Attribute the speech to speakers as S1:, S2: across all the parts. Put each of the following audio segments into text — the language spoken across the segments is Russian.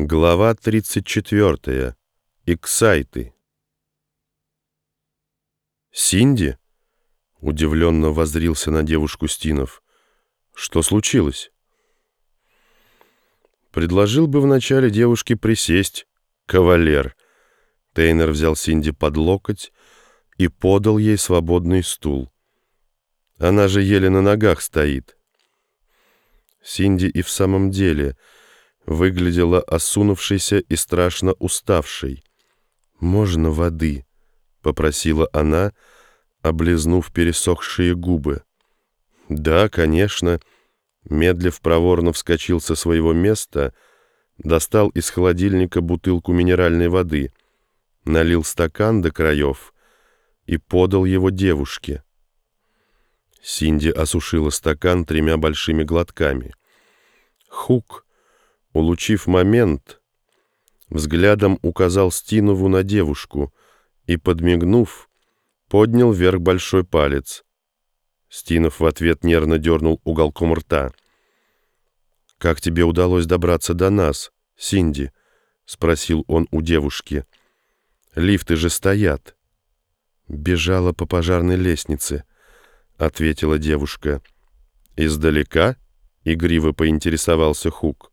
S1: Глава 34. Иксайты. «Синди?» — удивленно воззрился на девушку Стинов. «Что случилось?» «Предложил бы вначале девушке присесть, кавалер». Тейнер взял Синди под локоть и подал ей свободный стул. Она же еле на ногах стоит. Синди и в самом деле выглядела осунувшейся и страшно уставшей. «Можно воды?» — попросила она, облизнув пересохшие губы. «Да, конечно». Медлив проворно вскочил со своего места, достал из холодильника бутылку минеральной воды, налил стакан до краев и подал его девушке. Синди осушила стакан тремя большими глотками. Хук Улучив момент, взглядом указал Стинову на девушку и, подмигнув, поднял вверх большой палец. Стинов в ответ нервно дернул уголком рта. «Как тебе удалось добраться до нас, Синди?» — спросил он у девушки. «Лифты же стоят». «Бежала по пожарной лестнице», — ответила девушка. «Издалека?» — игриво поинтересовался Хук.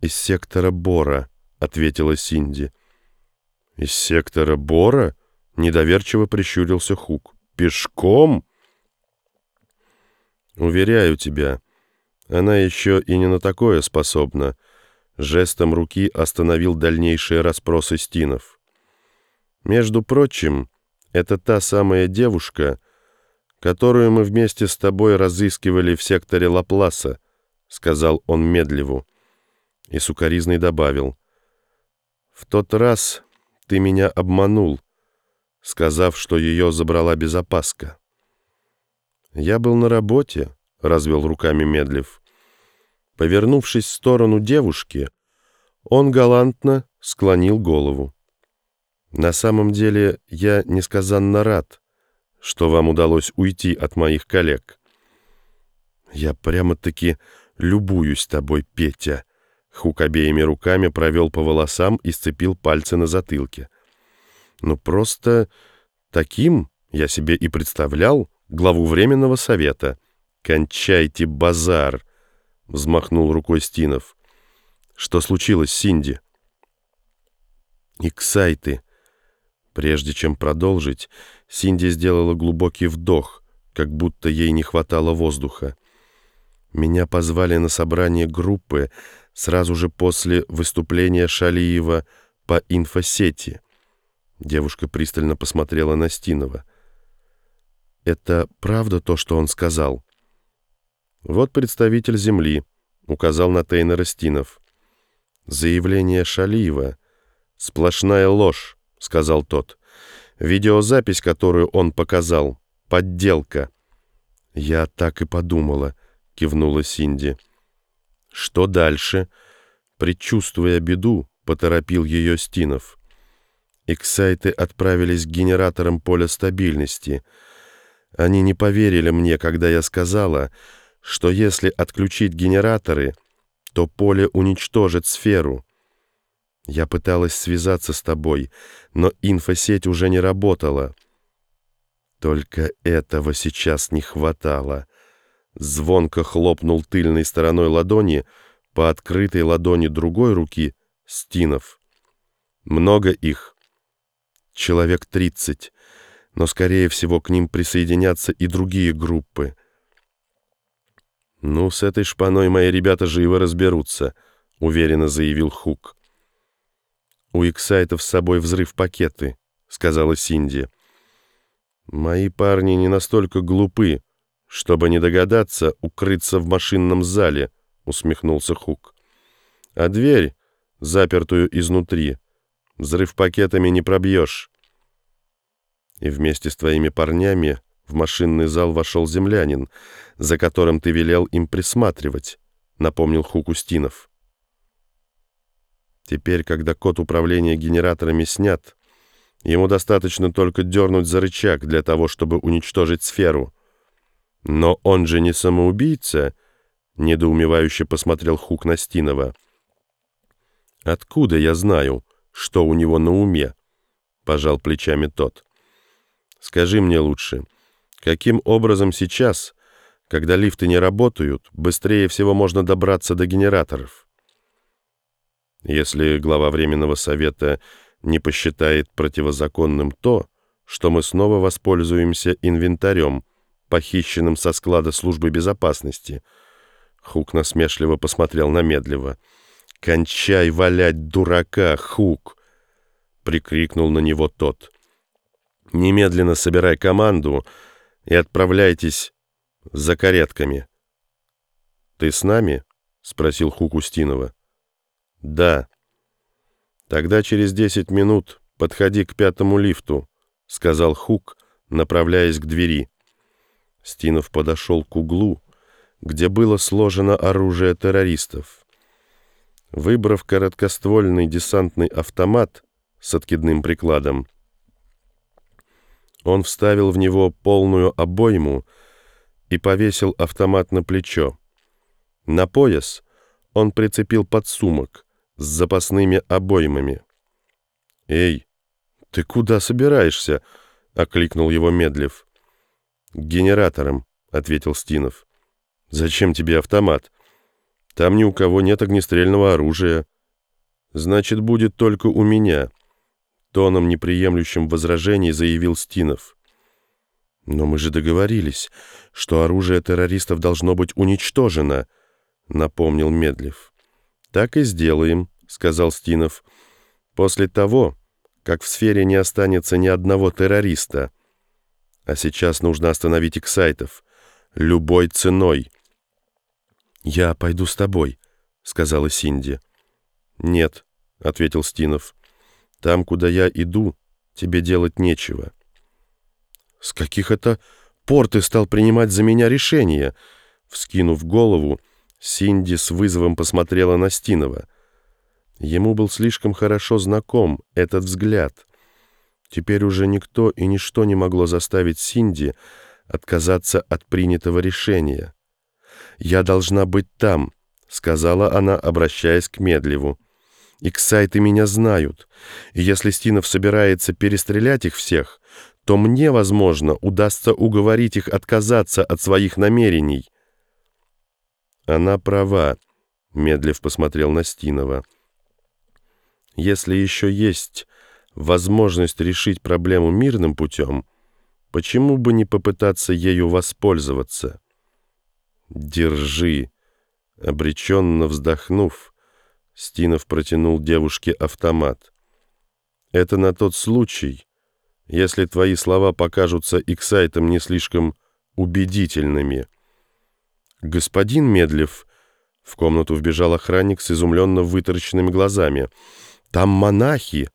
S1: «Из сектора Бора», — ответила Синди. «Из сектора Бора?» — недоверчиво прищурился Хук. «Пешком?» «Уверяю тебя, она еще и не на такое способна», — жестом руки остановил дальнейшие расспросы Стинов. «Между прочим, это та самая девушка, которую мы вместе с тобой разыскивали в секторе Лапласа», — сказал он медливу и сукоризной добавил. «В тот раз ты меня обманул, сказав, что ее забрала безопаска». «Я был на работе», — развел руками Медлив. Повернувшись в сторону девушки, он галантно склонил голову. «На самом деле я несказанно рад, что вам удалось уйти от моих коллег. Я прямо-таки любуюсь тобой, Петя», Хук обеими руками провел по волосам и сцепил пальцы на затылке. «Ну, просто таким я себе и представлял главу Временного Совета. Кончайте базар!» — взмахнул рукой Стинов. «Что случилось, Синди?» «Иксайты!» Прежде чем продолжить, Синди сделала глубокий вдох, как будто ей не хватало воздуха. «Меня позвали на собрание группы, сразу же после выступления Шалиева по инфосети. Девушка пристально посмотрела на Стинова. «Это правда то, что он сказал?» «Вот представитель Земли», — указал на Тейнера Стинов. «Заявление Шалиева. Сплошная ложь», — сказал тот. «Видеозапись, которую он показал. Подделка». «Я так и подумала», — кивнула Синди. Что дальше? Предчувствуя беду, поторопил ее Стинов. Эксайты отправились к генераторам поля стабильности. Они не поверили мне, когда я сказала, что если отключить генераторы, то поле уничтожит сферу. Я пыталась связаться с тобой, но инфосеть уже не работала. Только этого сейчас не хватало звонко хлопнул тыльной стороной ладони по открытой ладони другой руки Стинов. Много их. Человек тридцать. Но, скорее всего, к ним присоединятся и другие группы. «Ну, с этой шпаной мои ребята живо разберутся», — уверенно заявил Хук. «У Иксайтов с собой взрыв-пакеты», — сказала Синди. «Мои парни не настолько глупы, «Чтобы не догадаться, укрыться в машинном зале», — усмехнулся Хук. «А дверь, запертую изнутри, взрыв пакетами не пробьешь». «И вместе с твоими парнями в машинный зал вошел землянин, за которым ты велел им присматривать», — напомнил Хук Устинов. «Теперь, когда код управления генераторами снят, ему достаточно только дернуть за рычаг для того, чтобы уничтожить сферу». «Но он же не самоубийца», — недоумевающе посмотрел Хук на Стинова. «Откуда я знаю, что у него на уме?» — пожал плечами тот. «Скажи мне лучше, каким образом сейчас, когда лифты не работают, быстрее всего можно добраться до генераторов?» Если глава Временного совета не посчитает противозаконным то, что мы снова воспользуемся инвентарем, похищенным со склада службы безопасности. Хук насмешливо посмотрел на Медлева. «Кончай валять дурака, Хук!» — прикрикнул на него тот. «Немедленно собирай команду и отправляйтесь за каретками». «Ты с нами?» — спросил Хук Устинова. «Да». «Тогда через десять минут подходи к пятому лифту», — сказал Хук, направляясь к двери. Стинов подошел к углу, где было сложено оружие террористов. Выбрав короткоствольный десантный автомат с откидным прикладом, он вставил в него полную обойму и повесил автомат на плечо. На пояс он прицепил подсумок с запасными обоймами. «Эй, ты куда собираешься?» — окликнул его Медлев. «К генераторам», — ответил Стинов. «Зачем тебе автомат? Там ни у кого нет огнестрельного оружия». «Значит, будет только у меня», — тоном, неприемлющим возражений, заявил Стинов. «Но мы же договорились, что оружие террористов должно быть уничтожено», — напомнил Медлев. «Так и сделаем», — сказал Стинов. «После того, как в сфере не останется ни одного террориста. А сейчас нужно остановить Иксайтов. Любой ценой». «Я пойду с тобой», — сказала Синди. «Нет», — ответил Стинов. «Там, куда я иду, тебе делать нечего». «С каких это пор ты стал принимать за меня решения?» Вскинув голову, Синди с вызовом посмотрела на Стинова. Ему был слишком хорошо знаком этот взгляд. Теперь уже никто и ничто не могло заставить Синди отказаться от принятого решения. «Я должна быть там», — сказала она, обращаясь к Медлеву. «Иксайты меня знают, и если Стинов собирается перестрелять их всех, то мне, возможно, удастся уговорить их отказаться от своих намерений». «Она права», — Медлев посмотрел на Стинова. «Если еще есть возможность решить проблему мирным путем, почему бы не попытаться ею воспользоваться?» «Держи!» Обреченно вздохнув, Стинов протянул девушке автомат. «Это на тот случай, если твои слова покажутся Иксайтам не слишком убедительными». «Господин Медлев...» В комнату вбежал охранник с изумленно вытаращенными глазами. «Там монахи!»